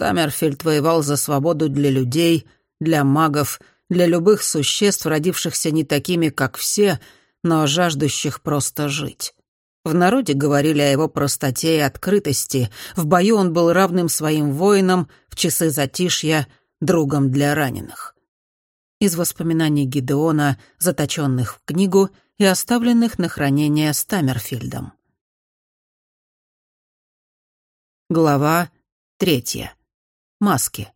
Стаммерфельд воевал за свободу для людей, для магов, для любых существ, родившихся не такими, как все, но жаждущих просто жить. В народе говорили о его простоте и открытости, в бою он был равным своим воинам, в часы затишья — другом для раненых. Из воспоминаний Гидеона, заточенных в книгу и оставленных на хранение Стаммерфильдом. Глава третья. Маски.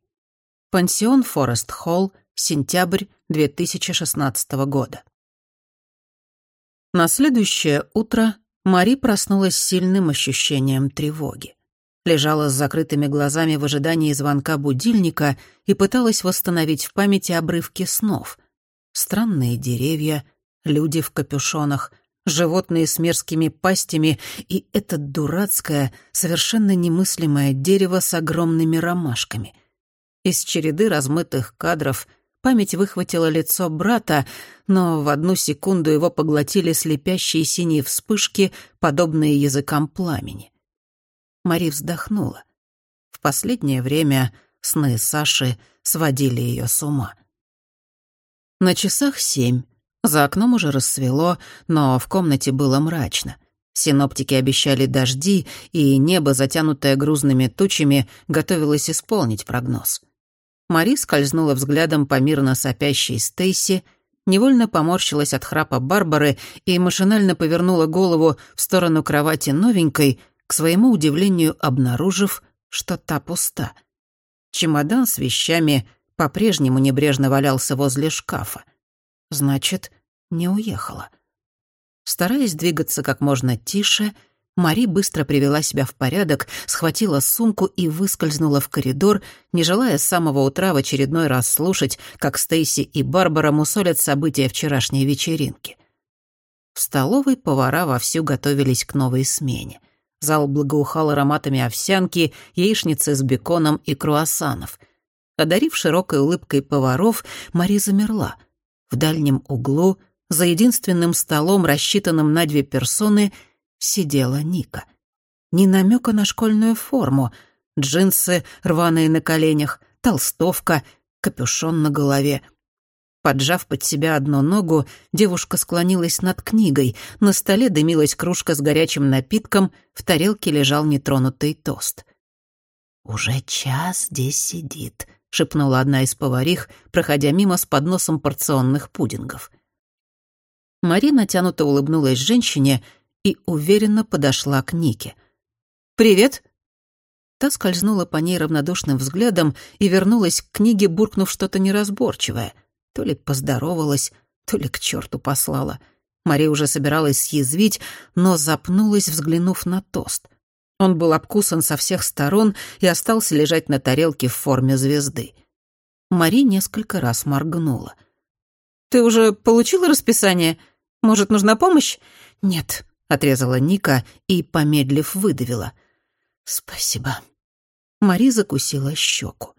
Пансион Форест Холл, сентябрь 2016 года. На следующее утро Мари проснулась с сильным ощущением тревоги. Лежала с закрытыми глазами в ожидании звонка будильника и пыталась восстановить в памяти обрывки снов. Странные деревья, люди в капюшонах, животные с мерзкими пастями и это дурацкое, совершенно немыслимое дерево с огромными ромашками. Из череды размытых кадров — Память выхватила лицо брата, но в одну секунду его поглотили слепящие синие вспышки, подобные языкам пламени. Мари вздохнула. В последнее время сны Саши сводили ее с ума. На часах семь. За окном уже рассвело, но в комнате было мрачно. Синоптики обещали дожди, и небо, затянутое грузными тучами, готовилось исполнить прогноз — Мари скользнула взглядом по мирно сопящей Стейси, невольно поморщилась от храпа Барбары и машинально повернула голову в сторону кровати новенькой, к своему удивлению обнаружив, что та пуста. Чемодан с вещами по-прежнему небрежно валялся возле шкафа. Значит, не уехала. Стараясь двигаться как можно тише, Мари быстро привела себя в порядок, схватила сумку и выскользнула в коридор, не желая с самого утра в очередной раз слушать, как Стейси и Барбара мусолят события вчерашней вечеринки. В столовой повара вовсю готовились к новой смене. Зал благоухал ароматами овсянки, яичницы с беконом и круассанов. Одарив широкой улыбкой поваров, Мари замерла. В дальнем углу, за единственным столом, рассчитанным на две персоны — сидела Ника. Ни намека на школьную форму. Джинсы, рваные на коленях, толстовка, капюшон на голове. Поджав под себя одну ногу, девушка склонилась над книгой. На столе дымилась кружка с горячим напитком, в тарелке лежал нетронутый тост. «Уже час здесь сидит», — шепнула одна из поварих, проходя мимо с подносом порционных пудингов. Мари натянуто улыбнулась женщине и уверенно подошла к Нике. «Привет!» Та скользнула по ней равнодушным взглядом и вернулась к книге, буркнув что-то неразборчивое. То ли поздоровалась, то ли к черту послала. Мария уже собиралась съязвить, но запнулась, взглянув на тост. Он был обкусан со всех сторон и остался лежать на тарелке в форме звезды. Мари несколько раз моргнула. «Ты уже получила расписание? Может, нужна помощь?» «Нет», — отрезала Ника и, помедлив, выдавила. «Спасибо». Мари закусила щеку.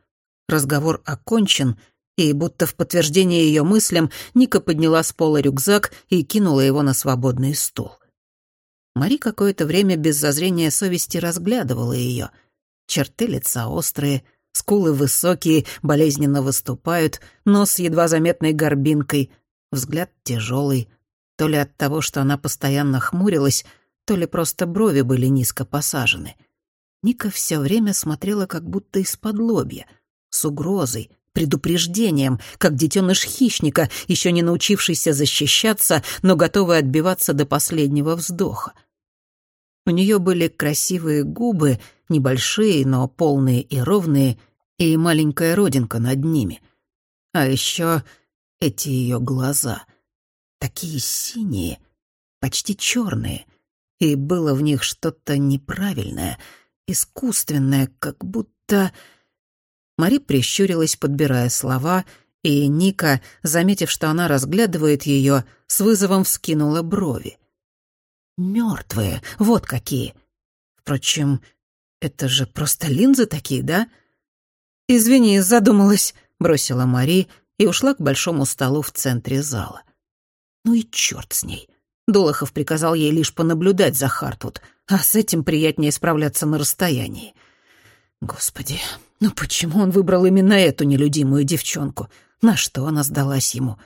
Разговор окончен, и, будто в подтверждение ее мыслям, Ника подняла с пола рюкзак и кинула его на свободный стул. Мари какое-то время без зазрения совести разглядывала ее. Черты лица острые, скулы высокие, болезненно выступают, нос едва заметной горбинкой, взгляд тяжелый, то ли от того, что она постоянно хмурилась, то ли просто брови были низко посажены. Ника все время смотрела как будто из-под лобья, с угрозой, предупреждением, как детеныш хищника, еще не научившийся защищаться, но готовый отбиваться до последнего вздоха. У нее были красивые губы, небольшие, но полные и ровные, и маленькая родинка над ними. А еще эти ее глаза — такие синие, почти черные, и было в них что-то неправильное, искусственное, как будто... Мари прищурилась, подбирая слова, и Ника, заметив, что она разглядывает ее, с вызовом вскинула брови. Мертвые, вот какие. Впрочем, это же просто линзы такие, да? «Извини, задумалась», — бросила Мари и ушла к большому столу в центре зала. Ну и черт с ней. Долохов приказал ей лишь понаблюдать за Хартвуд, а с этим приятнее справляться на расстоянии. Господи, Но почему он выбрал именно эту нелюдимую девчонку? На что она сдалась ему?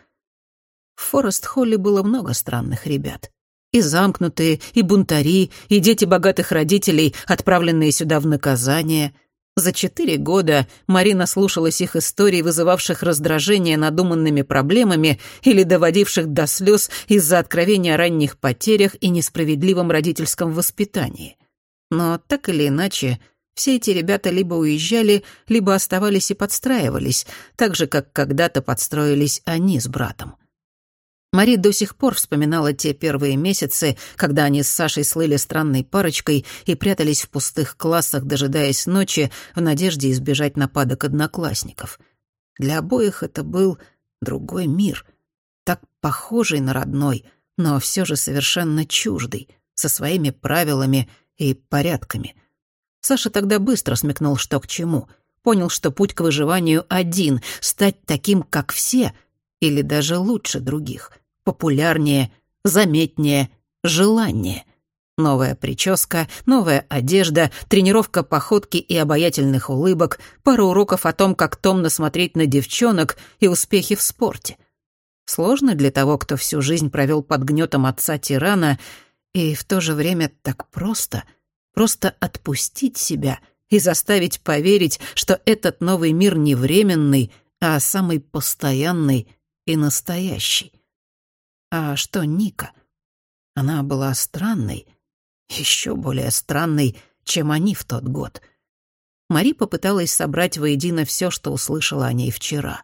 В Форест-Холле было много странных ребят. И замкнутые, и бунтари, и дети богатых родителей, отправленные сюда в наказание. За четыре года Марина слушалась их историй, вызывавших раздражение надуманными проблемами или доводивших до слез из-за откровения о ранних потерях и несправедливом родительском воспитании. Но так или иначе, все эти ребята либо уезжали, либо оставались и подстраивались, так же, как когда-то подстроились они с братом. Мари до сих пор вспоминала те первые месяцы, когда они с Сашей слыли странной парочкой и прятались в пустых классах, дожидаясь ночи, в надежде избежать нападок одноклассников. Для обоих это был другой мир, так похожий на родной, но все же совершенно чуждый, со своими правилами и порядками. Саша тогда быстро смекнул, что к чему. Понял, что путь к выживанию один — стать таким, как все, или даже лучше других популярнее, заметнее, желаннее. Новая прическа, новая одежда, тренировка походки и обаятельных улыбок, пара уроков о том, как томно смотреть на девчонок и успехи в спорте. Сложно для того, кто всю жизнь провел под гнетом отца-тирана, и в то же время так просто, просто отпустить себя и заставить поверить, что этот новый мир не временный, а самый постоянный и настоящий. А что Ника? Она была странной, еще более странной, чем они в тот год. Мари попыталась собрать воедино все, что услышала о ней вчера.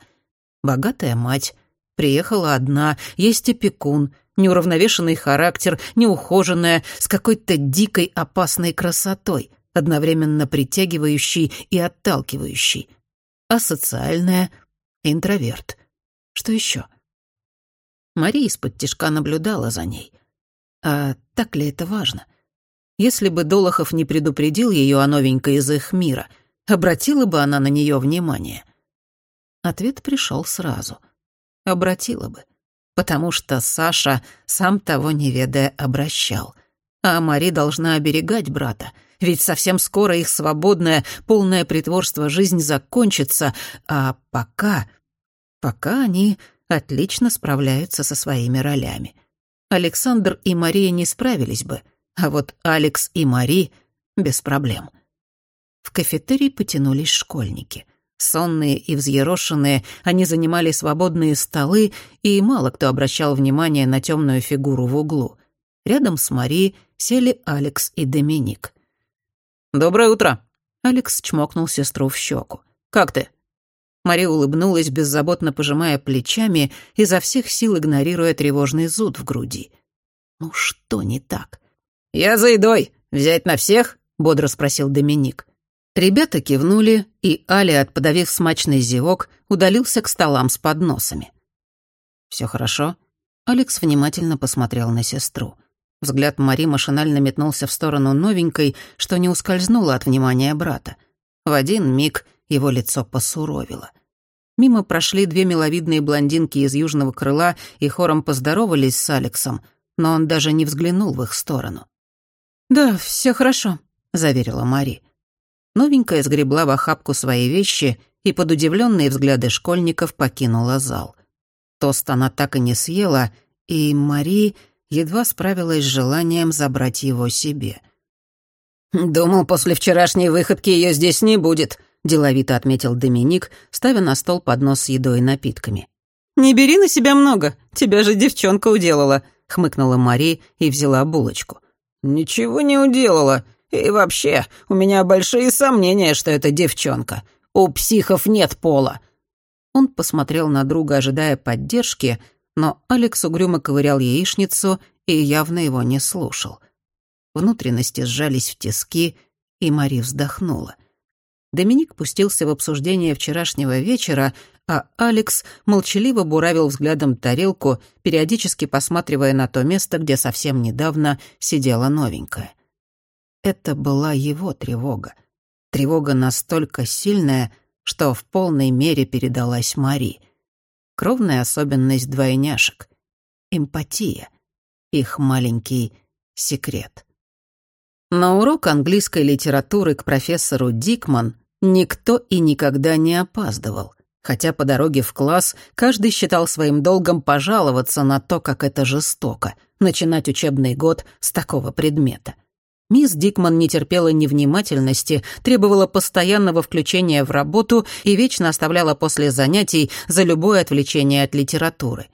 Богатая мать, приехала одна, есть опекун, неуравновешенный характер, неухоженная, с какой-то дикой опасной красотой, одновременно притягивающей и отталкивающей. Асоциальная, интроверт. Что еще? Мария из-под тишка наблюдала за ней. А так ли это важно? Если бы Долохов не предупредил ее о новенькой из их мира, обратила бы она на нее внимание? Ответ пришел сразу. Обратила бы. Потому что Саша, сам того не ведая, обращал. А Мари должна оберегать брата, ведь совсем скоро их свободное, полное притворство жизнь закончится, а пока... Пока они отлично справляются со своими ролями. Александр и Мария не справились бы, а вот Алекс и Мари — без проблем. В кафетерий потянулись школьники. Сонные и взъерошенные, они занимали свободные столы, и мало кто обращал внимание на темную фигуру в углу. Рядом с Мари сели Алекс и Доминик. «Доброе утро!» Алекс чмокнул сестру в щеку. «Как ты?» Мария улыбнулась, беззаботно пожимая плечами, изо всех сил игнорируя тревожный зуд в груди. «Ну что не так?» «Я за едой. Взять на всех?» — бодро спросил Доминик. Ребята кивнули, и Аля, отподавив смачный зевок, удалился к столам с подносами. «Все хорошо?» Алекс внимательно посмотрел на сестру. Взгляд Мари машинально метнулся в сторону новенькой, что не ускользнуло от внимания брата. В один миг его лицо посуровило. Мимо прошли две миловидные блондинки из южного крыла и хором поздоровались с Алексом, но он даже не взглянул в их сторону. «Да, все хорошо», — заверила Мари. Новенькая сгребла в охапку свои вещи и под удивленные взгляды школьников покинула зал. Тост она так и не съела, и Мари едва справилась с желанием забрать его себе. «Думал, после вчерашней выходки ее здесь не будет», деловито отметил Доминик, ставя на стол поднос с едой и напитками. «Не бери на себя много, тебя же девчонка уделала», — хмыкнула Мари и взяла булочку. «Ничего не уделала. И вообще, у меня большие сомнения, что это девчонка. У психов нет пола». Он посмотрел на друга, ожидая поддержки, но Алекс угрюмо ковырял яичницу и явно его не слушал. Внутренности сжались в тиски, и Мари вздохнула. Доминик пустился в обсуждение вчерашнего вечера, а Алекс молчаливо буравил взглядом тарелку, периодически посматривая на то место, где совсем недавно сидела новенькая. Это была его тревога. Тревога настолько сильная, что в полной мере передалась Мари. Кровная особенность двойняшек. Эмпатия. Их маленький секрет. На урок английской литературы к профессору Дикман Никто и никогда не опаздывал, хотя по дороге в класс каждый считал своим долгом пожаловаться на то, как это жестоко — начинать учебный год с такого предмета. Мисс Дикман не терпела невнимательности, требовала постоянного включения в работу и вечно оставляла после занятий за любое отвлечение от литературы.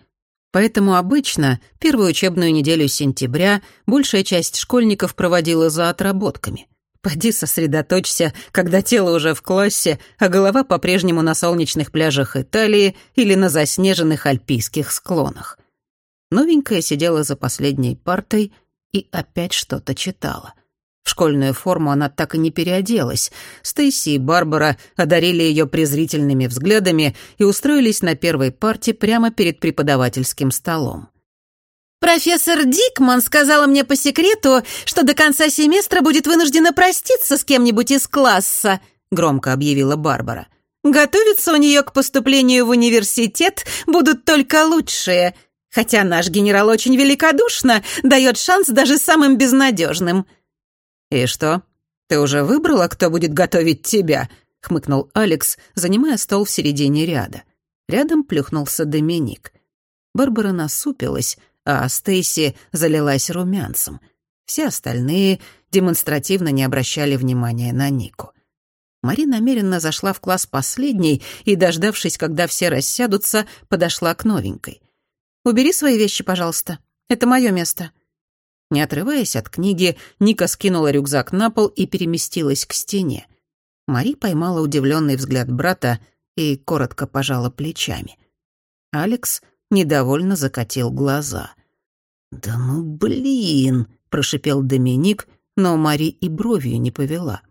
Поэтому обычно первую учебную неделю сентября большая часть школьников проводила за отработками. Поди сосредоточься, когда тело уже в классе, а голова по-прежнему на солнечных пляжах Италии или на заснеженных альпийских склонах. Новенькая сидела за последней партой и опять что-то читала. В школьную форму она так и не переоделась. Стейси и Барбара одарили ее презрительными взглядами и устроились на первой парте прямо перед преподавательским столом. «Профессор Дикман сказала мне по секрету, что до конца семестра будет вынуждена проститься с кем-нибудь из класса», — громко объявила Барбара. «Готовиться у нее к поступлению в университет будут только лучшие, хотя наш генерал очень великодушно дает шанс даже самым безнадежным». «И что, ты уже выбрала, кто будет готовить тебя?» — хмыкнул Алекс, занимая стол в середине ряда. Рядом плюхнулся Доминик. Барбара насупилась, а Стейси залилась румянцем. Все остальные демонстративно не обращали внимания на Нику. Мари намеренно зашла в класс последней и, дождавшись, когда все рассядутся, подошла к новенькой. «Убери свои вещи, пожалуйста. Это мое место». Не отрываясь от книги, Ника скинула рюкзак на пол и переместилась к стене. Мари поймала удивленный взгляд брата и коротко пожала плечами. Алекс недовольно закатил глаза. «Да ну блин!» — прошипел Доминик, но Мари и бровью не повела.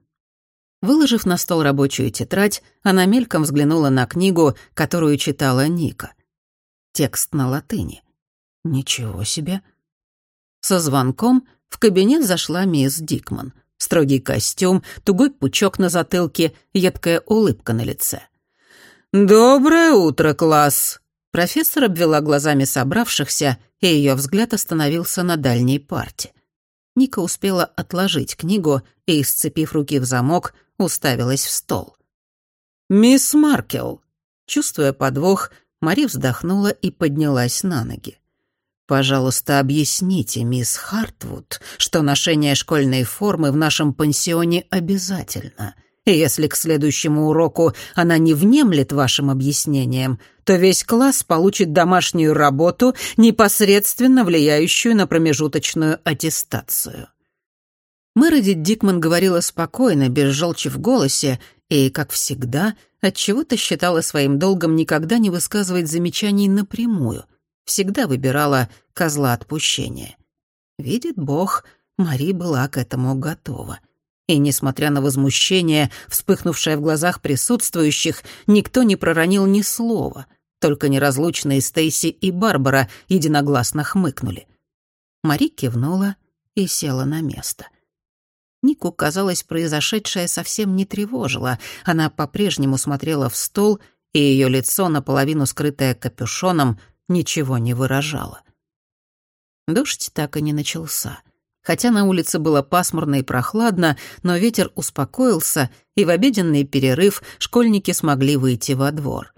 Выложив на стол рабочую тетрадь, она мельком взглянула на книгу, которую читала Ника. Текст на латыни. Ничего себе. Со звонком в кабинет зашла мисс Дикман. Строгий костюм, тугой пучок на затылке, едкая улыбка на лице. «Доброе утро, класс!» Профессор обвела глазами собравшихся, и ее взгляд остановился на дальней парте. Ника успела отложить книгу и, сцепив руки в замок, уставилась в стол. «Мисс Маркел!» Чувствуя подвох, Мари вздохнула и поднялась на ноги. «Пожалуйста, объясните, мисс Хартвуд, что ношение школьной формы в нашем пансионе обязательно. И если к следующему уроку она не внемлет вашим объяснениям, то весь класс получит домашнюю работу, непосредственно влияющую на промежуточную аттестацию. Мередит Дикман говорила спокойно, без желчи в голосе, и, как всегда, отчего-то считала своим долгом никогда не высказывать замечаний напрямую, всегда выбирала козла отпущения. Видит Бог, Мари была к этому готова — и, несмотря на возмущение, вспыхнувшее в глазах присутствующих, никто не проронил ни слова. Только неразлучные Стейси и Барбара единогласно хмыкнули. Мари кивнула и села на место. Нику, казалось, произошедшее совсем не тревожило. Она по-прежнему смотрела в стол, и ее лицо, наполовину скрытое капюшоном, ничего не выражало. Дождь так и не начался — Хотя на улице было пасмурно и прохладно, но ветер успокоился, и в обеденный перерыв школьники смогли выйти во двор.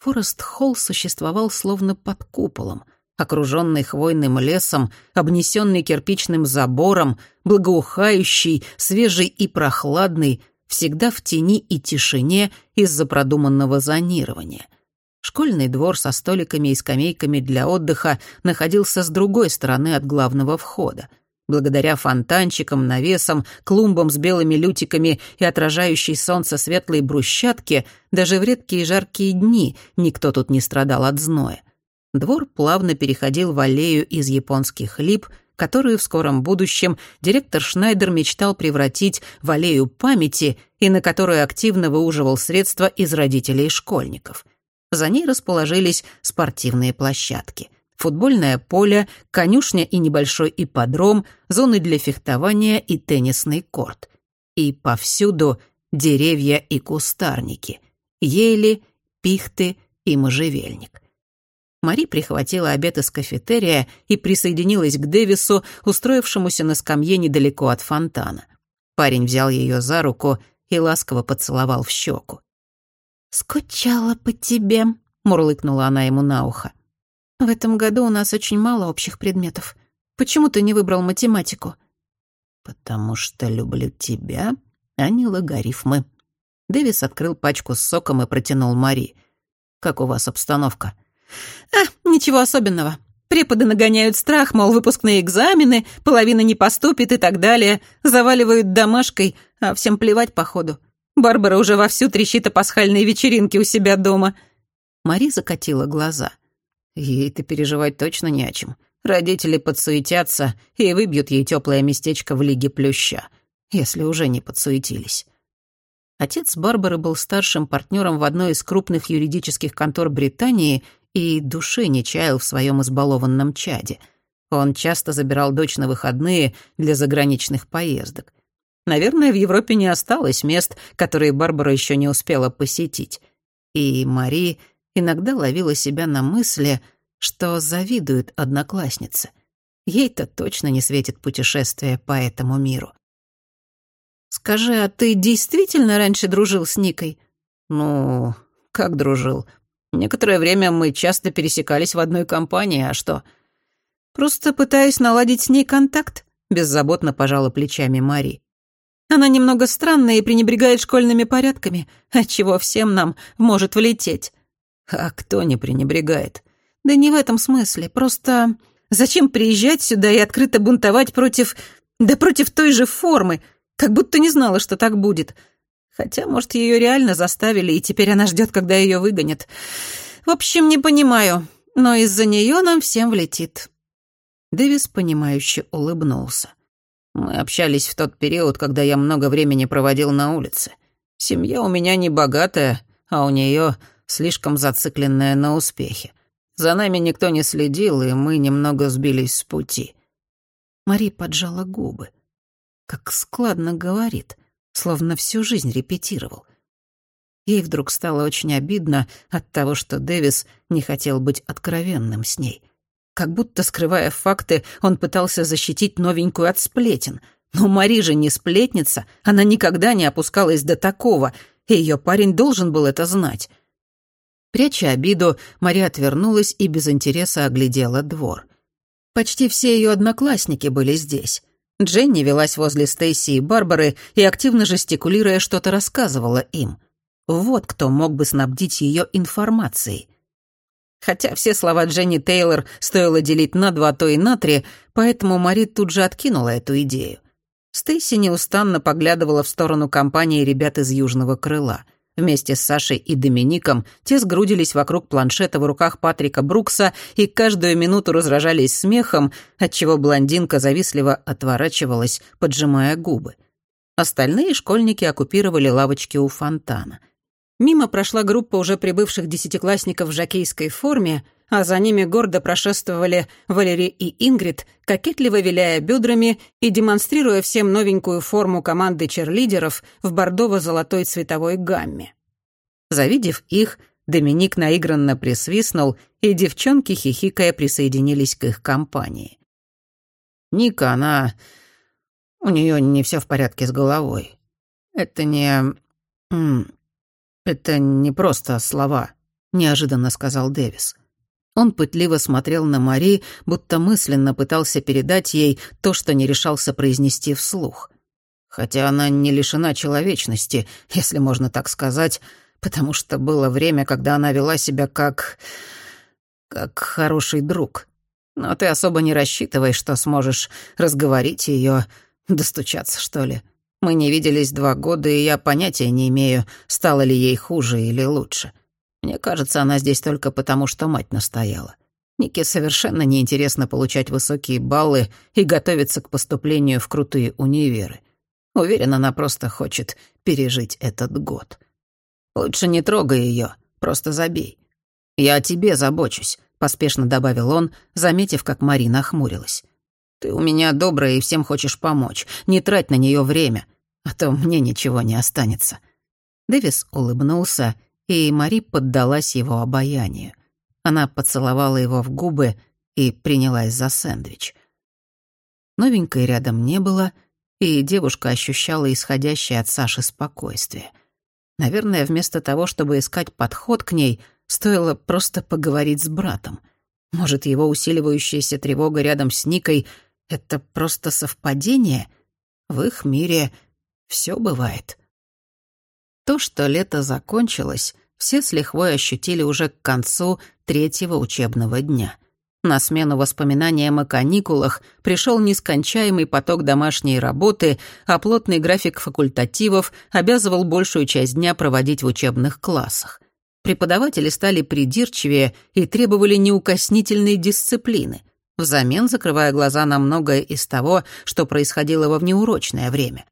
Форест-холл существовал словно под куполом, окруженный хвойным лесом, обнесенный кирпичным забором, благоухающий, свежий и прохладный, всегда в тени и тишине из-за продуманного зонирования. Школьный двор со столиками и скамейками для отдыха находился с другой стороны от главного входа — Благодаря фонтанчикам, навесам, клумбам с белыми лютиками и отражающей солнце светлой брусчатке даже в редкие жаркие дни никто тут не страдал от зноя. Двор плавно переходил в аллею из японских лип, которую в скором будущем директор Шнайдер мечтал превратить в аллею памяти и на которую активно выуживал средства из родителей школьников. За ней расположились спортивные площадки футбольное поле, конюшня и небольшой ипподром, зоны для фехтования и теннисный корт. И повсюду деревья и кустарники, ели, пихты и можжевельник. Мари прихватила обед из кафетерия и присоединилась к Дэвису, устроившемуся на скамье недалеко от фонтана. Парень взял ее за руку, и ласково поцеловал в щеку. «Скучала по тебе», — мурлыкнула она ему на ухо. «В этом году у нас очень мало общих предметов. Почему ты не выбрал математику?» «Потому что люблю тебя, а не логарифмы». Дэвис открыл пачку с соком и протянул Мари. «Как у вас обстановка?» «А, ничего особенного. Преподы нагоняют страх, мол, выпускные экзамены, половина не поступит и так далее, заваливают домашкой, а всем плевать походу. Барбара уже вовсю трещит о пасхальной вечеринке у себя дома». Мари закатила глаза. Ей-то переживать точно не о чем. Родители подсуетятся и выбьют ей теплое местечко в Лиге Плюща, если уже не подсуетились. Отец Барбары был старшим партнером в одной из крупных юридических контор Британии и души не чаял в своем избалованном чаде. Он часто забирал дочь на выходные для заграничных поездок. Наверное, в Европе не осталось мест, которые Барбара еще не успела посетить. И Мари иногда ловила себя на мысли, что завидует однокласснице. Ей-то точно не светит путешествие по этому миру. «Скажи, а ты действительно раньше дружил с Никой?» «Ну, как дружил? Некоторое время мы часто пересекались в одной компании, а что?» «Просто пытаюсь наладить с ней контакт», — беззаботно пожала плечами Мари. «Она немного странная и пренебрегает школьными порядками, отчего всем нам может влететь». А кто не пренебрегает? Да не в этом смысле, просто зачем приезжать сюда и открыто бунтовать против... Да против той же формы, как будто не знала, что так будет. Хотя, может, ее реально заставили, и теперь она ждет, когда ее выгонят. В общем, не понимаю, но из-за нее нам всем влетит. Дэвис, понимающе улыбнулся. Мы общались в тот период, когда я много времени проводил на улице. Семья у меня не богатая, а у нее слишком зацикленная на успехе. За нами никто не следил, и мы немного сбились с пути». Мари поджала губы. Как складно говорит, словно всю жизнь репетировал. Ей вдруг стало очень обидно от того, что Дэвис не хотел быть откровенным с ней. Как будто, скрывая факты, он пытался защитить новенькую от сплетен. Но Мари же не сплетница, она никогда не опускалась до такого, и ее парень должен был это знать. Пряча обиду, Мария отвернулась и без интереса оглядела двор. Почти все ее одноклассники были здесь. Дженни велась возле Стейси и Барбары и, активно жестикулируя, что-то рассказывала им. Вот кто мог бы снабдить ее информацией. Хотя все слова Дженни Тейлор стоило делить на два, то и на три, поэтому Мари тут же откинула эту идею. Стейси неустанно поглядывала в сторону компании ребят из Южного Крыла — Вместе с Сашей и Домиником те сгрудились вокруг планшета в руках Патрика Брукса и каждую минуту разражались смехом, отчего блондинка завистливо отворачивалась, поджимая губы. Остальные школьники оккупировали лавочки у фонтана. Мимо прошла группа уже прибывших десятиклассников в жакейской форме, а за ними гордо прошествовали Валерий и Ингрид, кокетливо виляя бедрами и демонстрируя всем новенькую форму команды черлидеров в бордово-золотой цветовой гамме. Завидев их, Доминик наигранно присвистнул, и девчонки, хихикая, присоединились к их компании. Ника, она... У нее не все в порядке с головой. Это не... Это не просто слова, неожиданно сказал Дэвис. Он пытливо смотрел на Мари, будто мысленно пытался передать ей то, что не решался произнести вслух. Хотя она не лишена человечности, если можно так сказать, потому что было время, когда она вела себя как... как хороший друг. Но ты особо не рассчитывай, что сможешь разговорить ее, достучаться, что ли. Мы не виделись два года, и я понятия не имею, стало ли ей хуже или лучше. — мне кажется, она здесь только потому, что мать настояла. Нике совершенно неинтересно получать высокие баллы и готовиться к поступлению в крутые универы. Уверен, она просто хочет пережить этот год. Лучше не трогай ее, просто забей. Я о тебе забочусь, поспешно добавил он, заметив, как Марина охмурилась. Ты у меня добрая и всем хочешь помочь. Не трать на нее время, а то мне ничего не останется. Дэвис улыбнулся и Мари поддалась его обаянию. Она поцеловала его в губы и принялась за сэндвич. Новенькой рядом не было, и девушка ощущала исходящее от Саши спокойствие. Наверное, вместо того, чтобы искать подход к ней, стоило просто поговорить с братом. Может, его усиливающаяся тревога рядом с Никой — это просто совпадение? В их мире все бывает. То, что лето закончилось, все с лихвой ощутили уже к концу третьего учебного дня. На смену воспоминаниям о каникулах пришел нескончаемый поток домашней работы, а плотный график факультативов обязывал большую часть дня проводить в учебных классах. Преподаватели стали придирчивее и требовали неукоснительной дисциплины, взамен закрывая глаза на многое из того, что происходило во внеурочное время.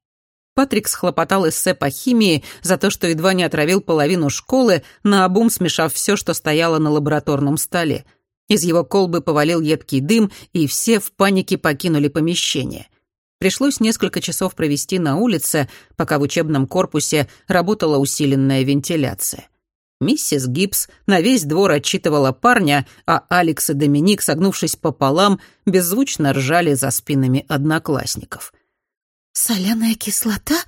Патрик схлопотал эссе по химии за то, что едва не отравил половину школы, наобум смешав все, что стояло на лабораторном столе. Из его колбы повалил едкий дым, и все в панике покинули помещение. Пришлось несколько часов провести на улице, пока в учебном корпусе работала усиленная вентиляция. Миссис Гибс на весь двор отчитывала парня, а Алекс и Доминик, согнувшись пополам, беззвучно ржали за спинами одноклассников — «Соляная кислота?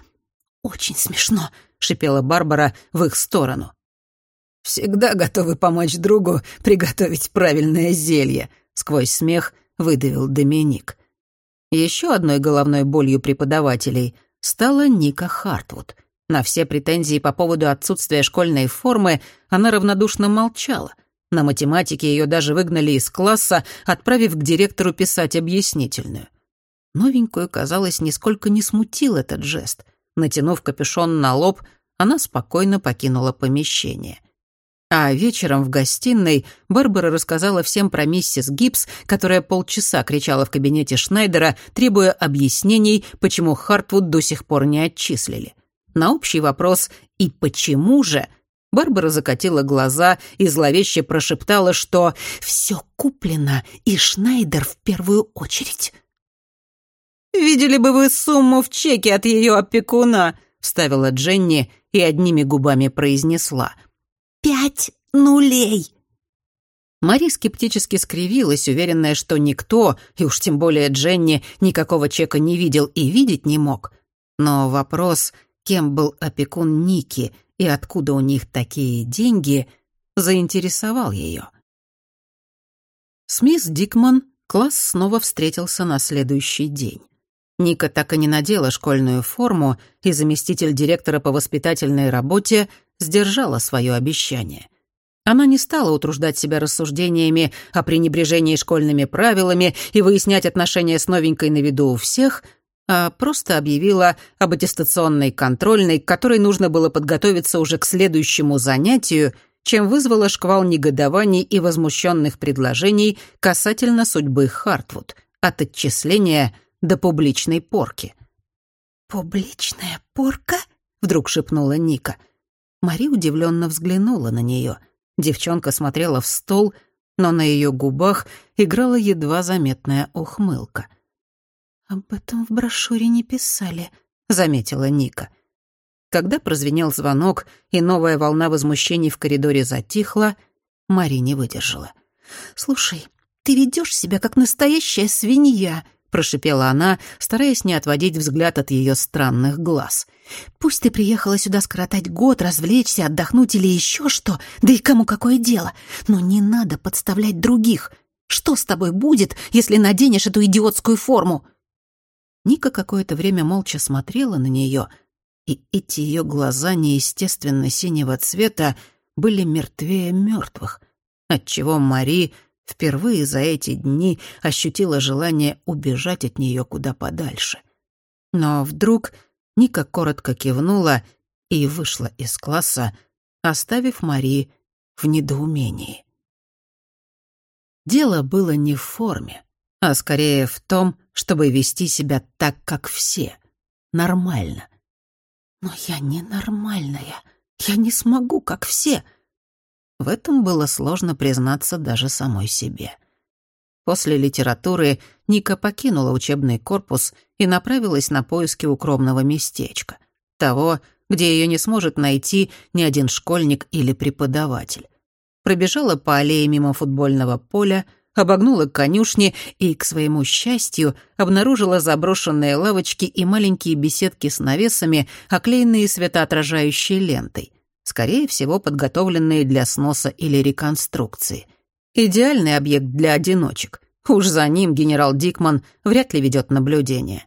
Очень смешно», — шипела Барбара в их сторону. «Всегда готовы помочь другу приготовить правильное зелье», — сквозь смех выдавил Доминик. Еще одной головной болью преподавателей стала Ника Хартвуд. На все претензии по поводу отсутствия школьной формы она равнодушно молчала. На математике ее даже выгнали из класса, отправив к директору писать объяснительную. Новенькую, казалось, нисколько не смутил этот жест. Натянув капюшон на лоб, она спокойно покинула помещение. А вечером в гостиной Барбара рассказала всем про миссис Гибс, которая полчаса кричала в кабинете Шнайдера, требуя объяснений, почему Хартвуд до сих пор не отчислили. На общий вопрос «И почему же?» Барбара закатила глаза и зловеще прошептала, что «все куплено, и Шнайдер в первую очередь». «Видели бы вы сумму в чеке от ее опекуна», — вставила Дженни и одними губами произнесла. «Пять нулей!» Мари скептически скривилась, уверенная, что никто, и уж тем более Дженни, никакого чека не видел и видеть не мог. Но вопрос, кем был опекун Ники и откуда у них такие деньги, заинтересовал ее. С Дикман класс снова встретился на следующий день. Ника так и не надела школьную форму, и заместитель директора по воспитательной работе сдержала свое обещание. Она не стала утруждать себя рассуждениями о пренебрежении школьными правилами и выяснять отношения с новенькой на виду у всех, а просто объявила об аттестационной контрольной, к которой нужно было подготовиться уже к следующему занятию, чем вызвала шквал негодований и возмущенных предложений касательно судьбы Хартвуд, от отчисления до публичной порки. «Публичная порка?» — вдруг шепнула Ника. Мари удивленно взглянула на нее. Девчонка смотрела в стол, но на ее губах играла едва заметная ухмылка. «Об этом в брошюре не писали», — заметила Ника. Когда прозвенел звонок и новая волна возмущений в коридоре затихла, Мари не выдержала. «Слушай, ты ведешь себя как настоящая свинья», прошипела она, стараясь не отводить взгляд от ее странных глаз. «Пусть ты приехала сюда скоротать год, развлечься, отдохнуть или еще что, да и кому какое дело, но не надо подставлять других. Что с тобой будет, если наденешь эту идиотскую форму?» Ника какое-то время молча смотрела на нее, и эти ее глаза неестественно синего цвета были мертвее мертвых, отчего Мари впервые за эти дни ощутила желание убежать от нее куда подальше. Но вдруг Ника коротко кивнула и вышла из класса, оставив Мари в недоумении. Дело было не в форме, а скорее в том, чтобы вести себя так, как все, нормально. «Но я ненормальная, я не смогу, как все», в этом было сложно признаться даже самой себе. После литературы Ника покинула учебный корпус и направилась на поиски укромного местечка. Того, где ее не сможет найти ни один школьник или преподаватель. Пробежала по аллее мимо футбольного поля, обогнула конюшни и, к своему счастью, обнаружила заброшенные лавочки и маленькие беседки с навесами, оклеенные светоотражающей лентой, скорее всего, подготовленные для сноса или реконструкции. Идеальный объект для одиночек. Уж за ним генерал Дикман вряд ли ведет наблюдение.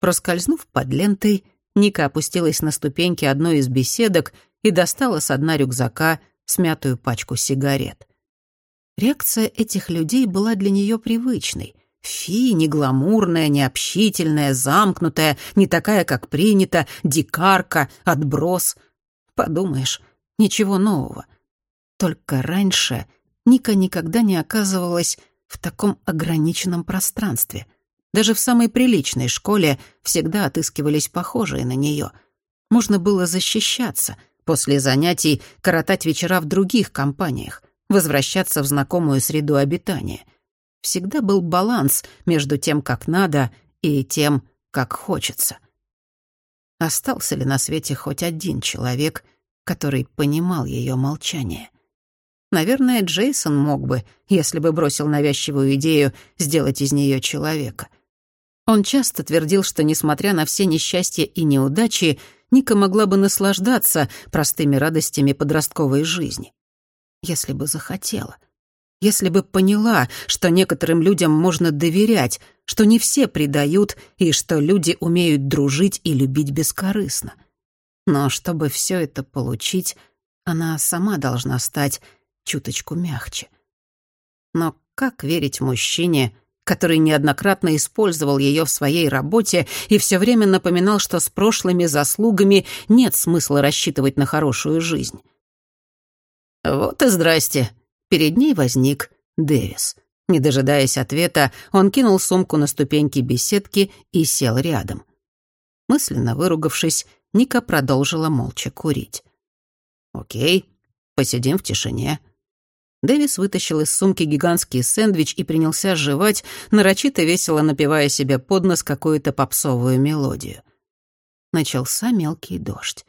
Проскользнув под лентой, Ника опустилась на ступеньки одной из беседок и достала с дна рюкзака смятую пачку сигарет. Реакция этих людей была для нее привычной. Фи, не гламурная, не общительная, замкнутая, не такая, как принято, дикарка, отброс. Подумаешь, ничего нового. Только раньше Ника никогда не оказывалась в таком ограниченном пространстве. Даже в самой приличной школе всегда отыскивались похожие на нее. Можно было защищаться, после занятий коротать вечера в других компаниях, возвращаться в знакомую среду обитания. Всегда был баланс между тем, как надо, и тем, как хочется. Остался ли на свете хоть один человек, который понимал ее молчание? Наверное, Джейсон мог бы, если бы бросил навязчивую идею сделать из нее человека — он часто твердил, что, несмотря на все несчастья и неудачи, Ника могла бы наслаждаться простыми радостями подростковой жизни. Если бы захотела. Если бы поняла, что некоторым людям можно доверять, что не все предают и что люди умеют дружить и любить бескорыстно. Но чтобы все это получить, она сама должна стать чуточку мягче. Но как верить мужчине, который неоднократно использовал ее в своей работе и все время напоминал, что с прошлыми заслугами нет смысла рассчитывать на хорошую жизнь. Вот и здрасте. Перед ней возник Дэвис. Не дожидаясь ответа, он кинул сумку на ступеньки беседки и сел рядом. Мысленно выругавшись, Ника продолжила молча курить. «Окей, посидим в тишине», Дэвис вытащил из сумки гигантский сэндвич и принялся жевать, нарочито весело напевая себе под нос какую-то попсовую мелодию. Начался мелкий дождь.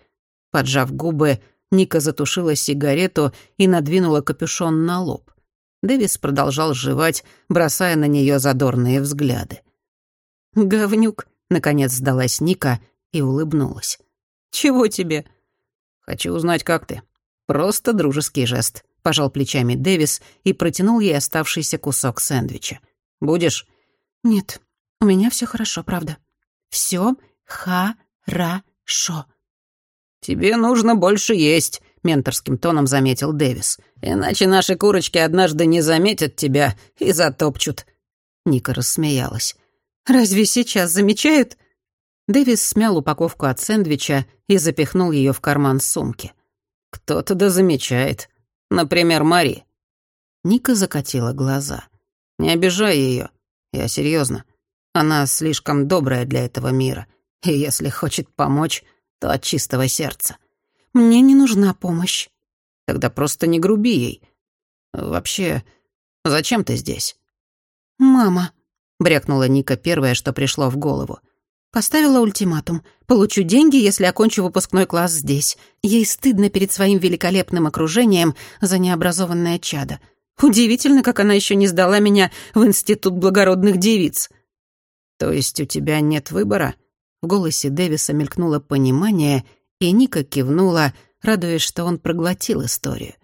Поджав губы, Ника затушила сигарету и надвинула капюшон на лоб. Дэвис продолжал жевать, бросая на нее задорные взгляды. «Говнюк», — наконец сдалась Ника и улыбнулась. «Чего тебе?» «Хочу узнать, как ты. Просто дружеский жест», пожал плечами Дэвис и протянул ей оставшийся кусок сэндвича. «Будешь?» «Нет, у меня все хорошо, правда. Все хорошо». «Тебе нужно больше есть», — менторским тоном заметил Дэвис. «Иначе наши курочки однажды не заметят тебя и затопчут». Ника рассмеялась. «Разве сейчас замечают?» Дэвис смял упаковку от сэндвича и запихнул ее в карман сумки. «Кто-то да замечает. Например, Мари». Ника закатила глаза. «Не обижай ее. Я серьезно. Она слишком добрая для этого мира. И если хочет помочь, то от чистого сердца. Мне не нужна помощь. Тогда просто не груби ей. Вообще, зачем ты здесь?» «Мама», — брякнула Ника первое, что пришло в голову. Поставила ультиматум. Получу деньги, если окончу выпускной класс здесь. Ей стыдно перед своим великолепным окружением за необразованное чадо. Удивительно, как она еще не сдала меня в Институт благородных девиц. То есть у тебя нет выбора? В голосе Дэвиса мелькнуло понимание, и Ника кивнула, радуясь, что он проглотил историю.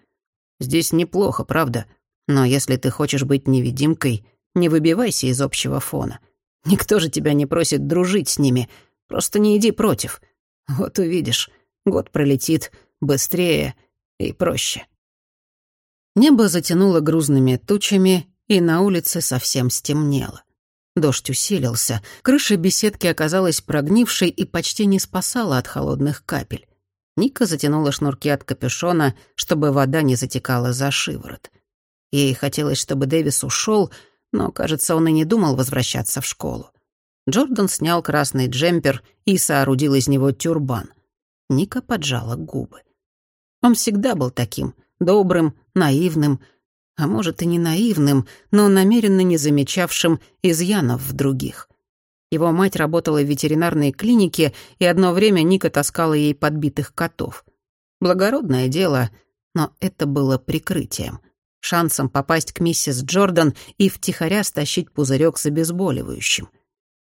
Здесь неплохо, правда? Но если ты хочешь быть невидимкой, не выбивайся из общего фона — Никто же тебя не просит дружить с ними. Просто не иди против. Вот увидишь, год пролетит быстрее и проще. Небо затянуло грузными тучами, и на улице совсем стемнело. Дождь усилился, крыша беседки оказалась прогнившей и почти не спасала от холодных капель. Ника затянула шнурки от капюшона, чтобы вода не затекала за шиворот. Ей хотелось, чтобы Дэвис ушел, но, кажется, он и не думал возвращаться в школу. Джордан снял красный джемпер и соорудил из него тюрбан. Ника поджала губы. Он всегда был таким, добрым, наивным, а может и не наивным, но намеренно не замечавшим изъянов в других. Его мать работала в ветеринарной клинике, и одно время Ника таскала ей подбитых котов. Благородное дело, но это было прикрытием — шансом попасть к миссис Джордан и втихаря стащить пузырек с обезболивающим.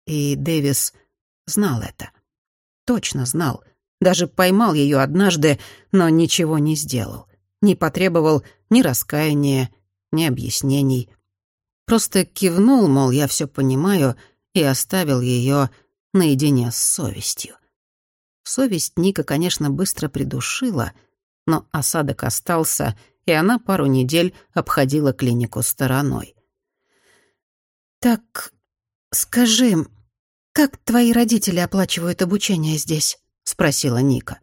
И Дэвис знал это. Точно знал. Даже поймал ее однажды, но ничего не сделал. Не потребовал ни раскаяния, ни объяснений. Просто кивнул, мол, я все понимаю, и оставил ее наедине с совестью. Совесть Ника, конечно, быстро придушила, но осадок остался, и она пару недель обходила клинику стороной. «Так, скажи, как твои родители оплачивают обучение здесь?» — спросила Ника.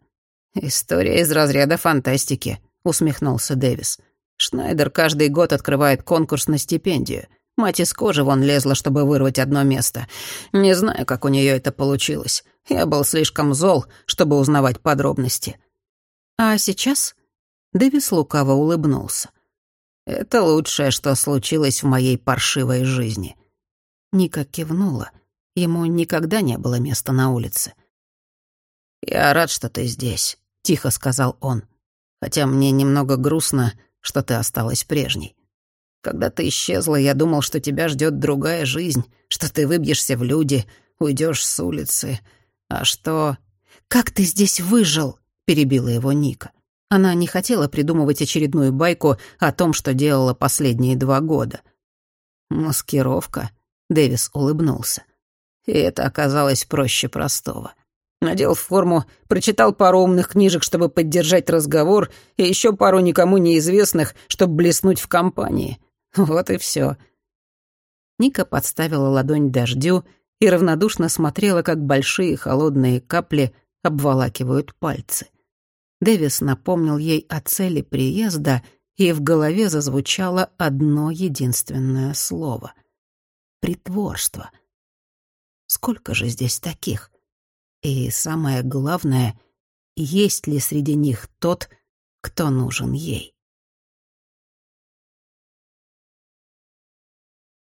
«История из разряда фантастики», — усмехнулся Дэвис. «Шнайдер каждый год открывает конкурс на стипендию. Мать из кожи вон лезла, чтобы вырвать одно место. Не знаю, как у нее это получилось. Я был слишком зол, чтобы узнавать подробности». «А сейчас?» Дэвис лукаво улыбнулся. «Это лучшее, что случилось в моей паршивой жизни». Ника кивнула. Ему никогда не было места на улице. «Я рад, что ты здесь», — тихо сказал он. «Хотя мне немного грустно, что ты осталась прежней. Когда ты исчезла, я думал, что тебя ждет другая жизнь, что ты выбьешься в люди, уйдешь с улицы. А что...» «Как ты здесь выжил?» — перебила его Ника. Она не хотела придумывать очередную байку о том, что делала последние два года. «Маскировка», — Дэвис улыбнулся. И это оказалось проще простого. Надел форму, прочитал пару умных книжек, чтобы поддержать разговор, и еще пару никому неизвестных, чтобы блеснуть в компании. Вот и все. Ника подставила ладонь дождю и равнодушно смотрела, как большие холодные капли обволакивают пальцы. Дэвис напомнил ей о цели приезда, и в голове зазвучало одно единственное слово — притворство. Сколько же здесь таких? И самое главное, есть ли среди них тот, кто нужен ей?